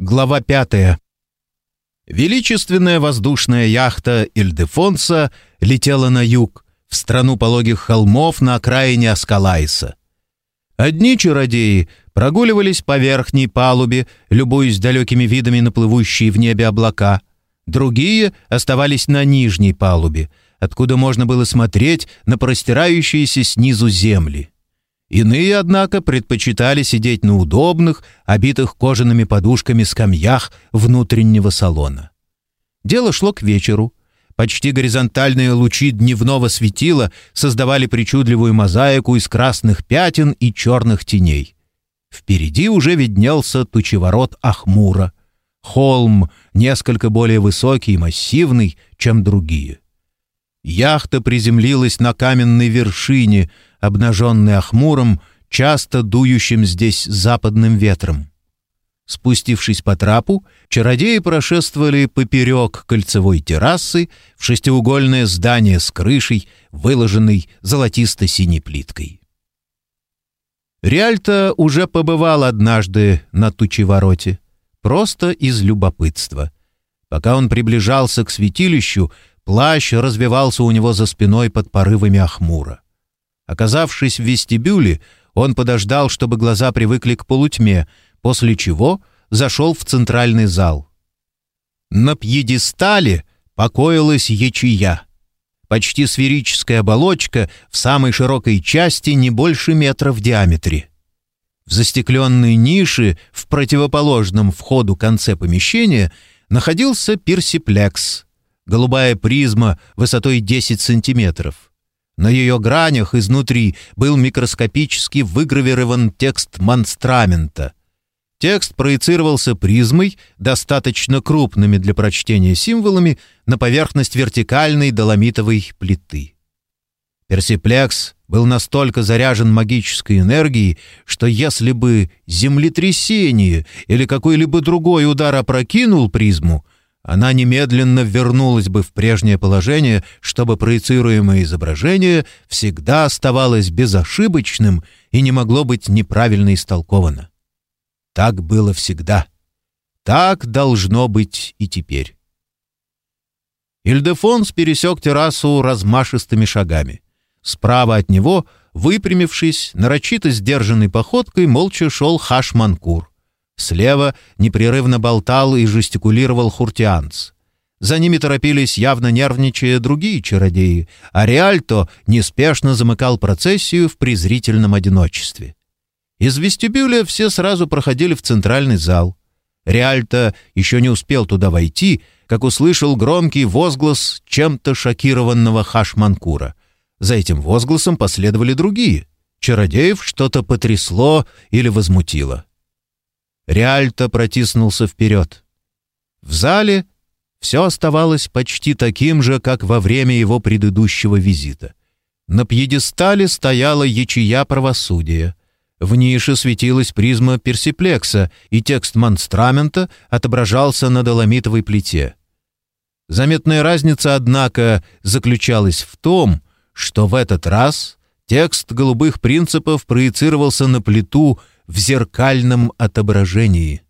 Глава пятая. Величественная воздушная яхта Ильдефонса летела на юг, в страну пологих холмов на окраине Аскалайса. Одни чародеи прогуливались по верхней палубе, любуясь далекими видами на плывущие в небе облака. Другие оставались на нижней палубе, откуда можно было смотреть на простирающиеся снизу земли. Иные, однако, предпочитали сидеть на удобных, обитых кожаными подушками скамьях внутреннего салона. Дело шло к вечеру. Почти горизонтальные лучи дневного светила создавали причудливую мозаику из красных пятен и черных теней. Впереди уже виднелся тучеворот Ахмура. Холм, несколько более высокий и массивный, чем другие. Яхта приземлилась на каменной вершине — обнаженный охмуром, часто дующим здесь западным ветром. Спустившись по трапу, чародеи прошествовали поперек кольцевой террасы в шестиугольное здание с крышей, выложенной золотисто-синей плиткой. Риальто уже побывал однажды на Тучевороте, просто из любопытства. Пока он приближался к святилищу, плащ развивался у него за спиной под порывами охмура. Оказавшись в вестибюле, он подождал, чтобы глаза привыкли к полутьме, после чего зашел в центральный зал. На пьедестале покоилась ячия. Почти сферическая оболочка в самой широкой части не больше метра в диаметре. В застекленной нише в противоположном входу конце помещения находился персиплекс, голубая призма высотой 10 сантиметров. На ее гранях изнутри был микроскопически выгравирован текст монстрамента. Текст проецировался призмой, достаточно крупными для прочтения символами, на поверхность вертикальной доломитовой плиты. Персиплекс был настолько заряжен магической энергией, что если бы землетрясение или какой-либо другой удар опрокинул призму, она немедленно вернулась бы в прежнее положение, чтобы проецируемое изображение всегда оставалось безошибочным и не могло быть неправильно истолковано. Так было всегда. Так должно быть и теперь. Ильдефонс пересек террасу размашистыми шагами. Справа от него, выпрямившись, нарочито сдержанной походкой, молча шел Хашманкур. Слева непрерывно болтал и жестикулировал хуртианц. За ними торопились, явно нервничая, другие чародеи, а Риальто неспешно замыкал процессию в презрительном одиночестве. Из вестибюля все сразу проходили в центральный зал. Риальто еще не успел туда войти, как услышал громкий возглас чем-то шокированного Хашманкура. За этим возгласом последовали другие. Чародеев что-то потрясло или возмутило. Риальто протиснулся вперед. В зале все оставалось почти таким же, как во время его предыдущего визита. На пьедестале стояла ячея правосудия. В нише светилась призма персиплекса, и текст монстрамента отображался на доломитовой плите. Заметная разница, однако, заключалась в том, что в этот раз текст голубых принципов проецировался на плиту в зеркальном отображении.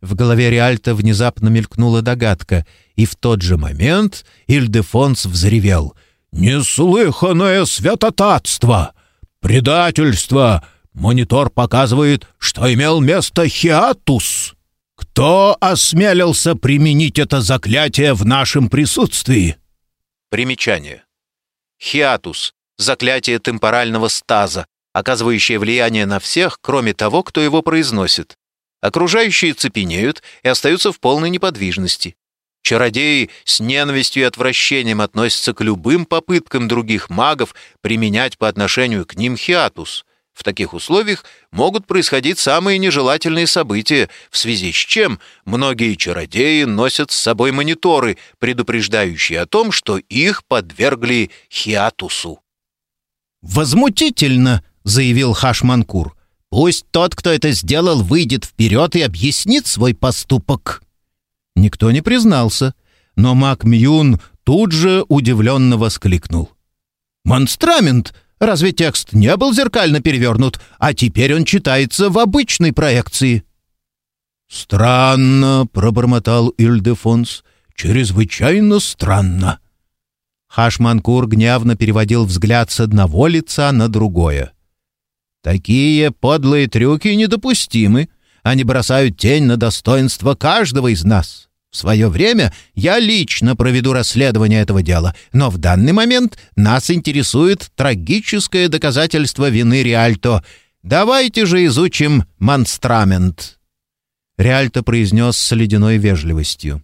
В голове Риальто внезапно мелькнула догадка, и в тот же момент Ильдефонс взревел. «Неслыханное святотатство! Предательство! Монитор показывает, что имел место хиатус!» «Кто осмелился применить это заклятие в нашем присутствии?» Примечание. Хиатус — заклятие темпорального стаза, оказывающее влияние на всех, кроме того, кто его произносит. Окружающие цепенеют и остаются в полной неподвижности. Чародеи с ненавистью и отвращением относятся к любым попыткам других магов применять по отношению к ним хиатус. В таких условиях могут происходить самые нежелательные события, в связи с чем многие чародеи носят с собой мониторы, предупреждающие о том, что их подвергли хиатусу. «Возмутительно!» Заявил Хашманкур. «Пусть тот, кто это сделал, выйдет вперед и объяснит свой поступок». Никто не признался, но Мак Мьюн тут же удивленно воскликнул. «Монстрамент! Разве текст не был зеркально перевернут, а теперь он читается в обычной проекции?» «Странно», — пробормотал Ильдефонс, — «чрезвычайно странно». Хашманкур гневно переводил взгляд с одного лица на другое. «Такие подлые трюки недопустимы. Они бросают тень на достоинство каждого из нас. В свое время я лично проведу расследование этого дела, но в данный момент нас интересует трагическое доказательство вины Риальто. Давайте же изучим монстрамент». Риальто произнес с ледяной вежливостью.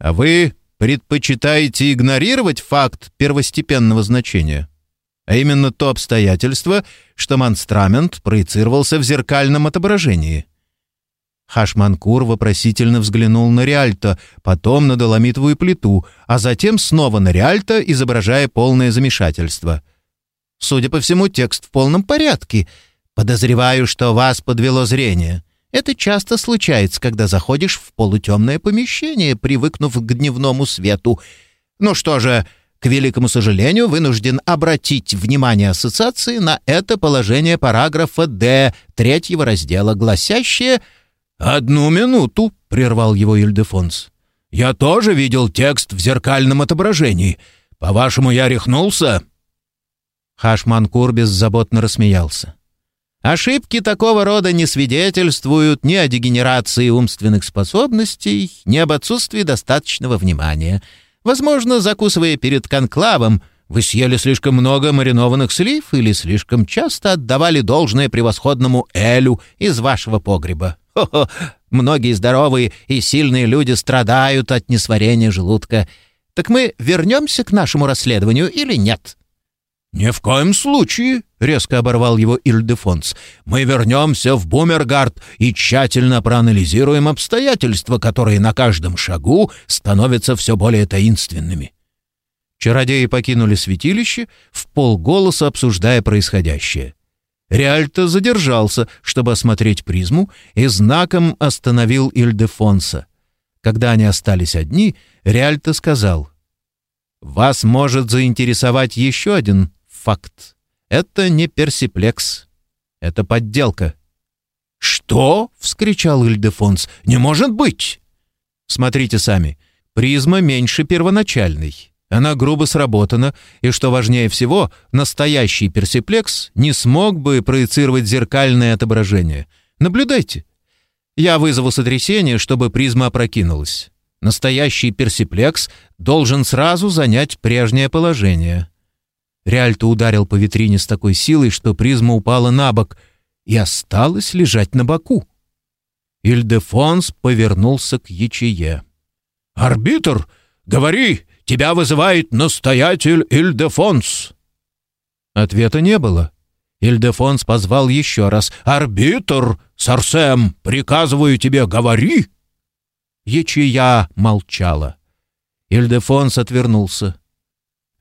«А вы предпочитаете игнорировать факт первостепенного значения, а именно то обстоятельство, что монстрамент проецировался в зеркальном отображении. Хашманкур вопросительно взглянул на Риальто, потом на доломитовую плиту, а затем снова на Риальто, изображая полное замешательство. «Судя по всему, текст в полном порядке. Подозреваю, что вас подвело зрение. Это часто случается, когда заходишь в полутемное помещение, привыкнув к дневному свету. Ну что же, к великому сожалению, вынужден обратить внимание ассоциации на это положение параграфа «Д» третьего раздела, гласящее «Одну минуту», — прервал его Ильдефонс. «Я тоже видел текст в зеркальном отображении. По-вашему, я рехнулся?» Хашманкур беззаботно рассмеялся. Ошибки такого рода не свидетельствуют ни о дегенерации умственных способностей, ни об отсутствии достаточного внимания. Возможно, закусывая перед конклавом, вы съели слишком много маринованных слив или слишком часто отдавали должное превосходному элю из вашего погреба. Хо-хо, многие здоровые и сильные люди страдают от несварения желудка. Так мы вернемся к нашему расследованию или нет?» «Ни в коем случае!» — резко оборвал его Ильдефонс. «Мы вернемся в Бумергард и тщательно проанализируем обстоятельства, которые на каждом шагу становятся все более таинственными». Чародеи покинули святилище, в полголоса обсуждая происходящее. Реальто задержался, чтобы осмотреть призму, и знаком остановил Ильдефонса. Когда они остались одни, Реальто сказал, «Вас может заинтересовать еще один факт. Это не персиплекс. Это подделка. «Что?» — вскричал Ильдефонс. «Не может быть!» Смотрите сами. Призма меньше первоначальной. Она грубо сработана, и, что важнее всего, настоящий персиплекс не смог бы проецировать зеркальное отображение. Наблюдайте. Я вызову сотрясение, чтобы призма опрокинулась. Настоящий персиплекс должен сразу занять прежнее положение. Риальто ударил по витрине с такой силой, что призма упала на бок и осталась лежать на боку. Ильдефонс повернулся к ячее. «Арбитр, говори, тебя вызывает настоятель Ильдефонс!» Ответа не было. Ильдефонс позвал еще раз. «Арбитр, Сарсем, приказываю тебе, говори!» Ячия молчала. Ильдефонс отвернулся.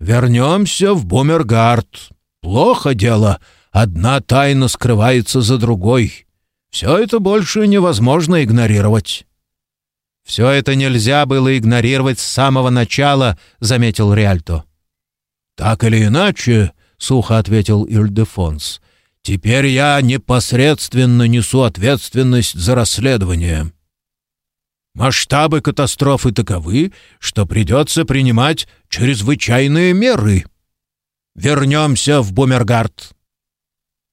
Вернемся в Бумергард. Плохо дело. Одна тайна скрывается за другой. Все это больше невозможно игнорировать». «Все это нельзя было игнорировать с самого начала», — заметил Риальто. «Так или иначе», — сухо ответил Ильдефонс, — «теперь я непосредственно несу ответственность за расследование». Масштабы катастрофы таковы, что придется принимать чрезвычайные меры. Вернемся в Бумергард.